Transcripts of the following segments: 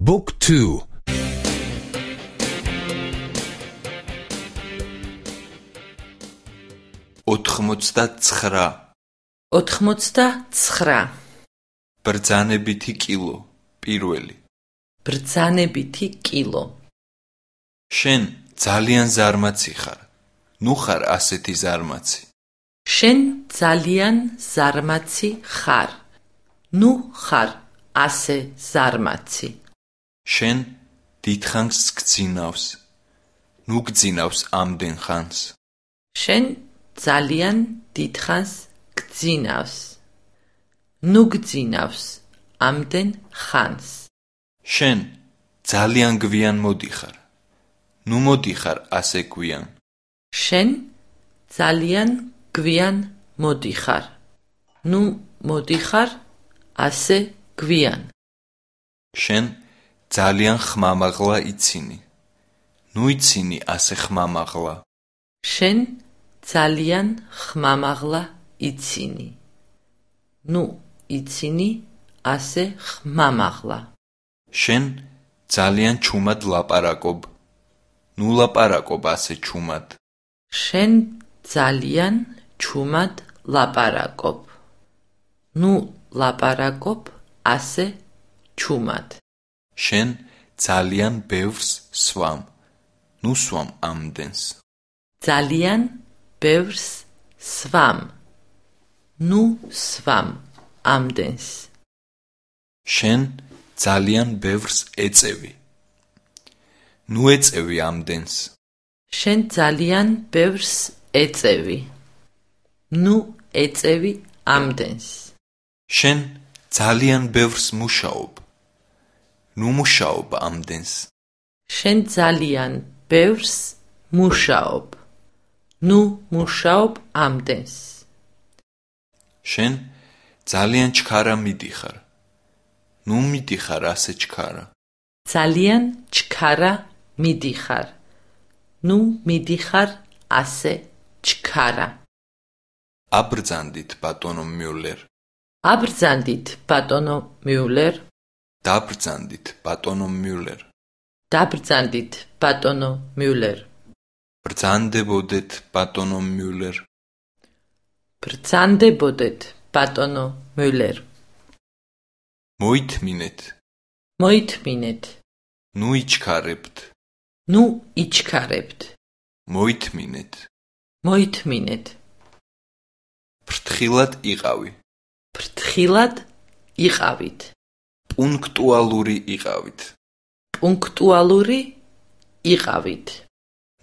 Book 2 99 99 ბრძანებითი კილო პირველი. ბრძანებითი კილო. შენ ძალიან ზარმაცი ხარ. ნუ ხარ ასეთი ზარმაცი. შენ ძალიან ზარმაცი ხარ. ნუ ხარ ასე ზარმაცი შენ დიდხანს გძინავს ნუ გძინავს ამდენ ხანს. შენ ძალიან დიდხანს გძინავს ნუ გძინავს ამდენ ხანს. შენ ძალიან გვიან მოდიხარ ნუ მოდიხარ ასე გვიან. შენ ძალიან გვიან მოდიხარ ნუ მოდიხარ ასე გვიან. შენ ძალიან ხმამაღლა იცინი. ნუ იცინი ასე ხმამაღლა. შენ ძალიან ხმამაღლა იცინი. ნუ იცინი ასე ხმამაღლა. შენ ძალიან ჩუმად ლაპარაკობ. ნუ ლაპარაკობ ასე ჩუმად. შენ ძალიან ჩუმად ლაპარაკობ. ნუ ლაპარაკობ ასე ჩუმად შენ ძალიან ბევრს სვამ. ნუ სვამ ამდენს. ძალიან ბევრს სვამ. ნუ სვამ ამდენს. შენ ძალიან ბევრს ეწევი. ნუ ეწევი ამდენს. შენ ძალიან ბევრს ეწევი. ნუ ეწევი ამდენს. შენ ძალიან ბევრს მუშაობ ნუ მუშაობ ამდენს შენ ძალიან ბევრს მუშაობ. ნუ მუშაობ ამდენს შენ ძალიან ჩქარა მიდიხარ. ნუ მიდიხარ ასე ჩქარა. ძალიან ჩქარა მიდიხარ. ნუ მიდიხარ ასე ჩქარა. აბრძანდით ბატონო მიულერ. აბრძანდით ბატონო მიულერ დაბრძანდით ბატონო მიულერ. დაბრძანდით ბატონო მიულერ. ბრძანდებოდეთ ბატონო მიულერ. ბრძანდებოდეთ ბატონო მიულერ. მოითმინეთ. მოითმინეთ. ნუ იჩქარებთ. ნუ იჩქარებთ. მოითმინეთ. მოითმინეთ. ფრთხილად იყავი. ფრთხილად იყავით პუნქტუალური იყავით. პუნქტუალური იყავით.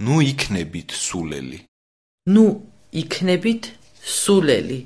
ნუ იქნებით სულელი. ნუ იქნებით სულელი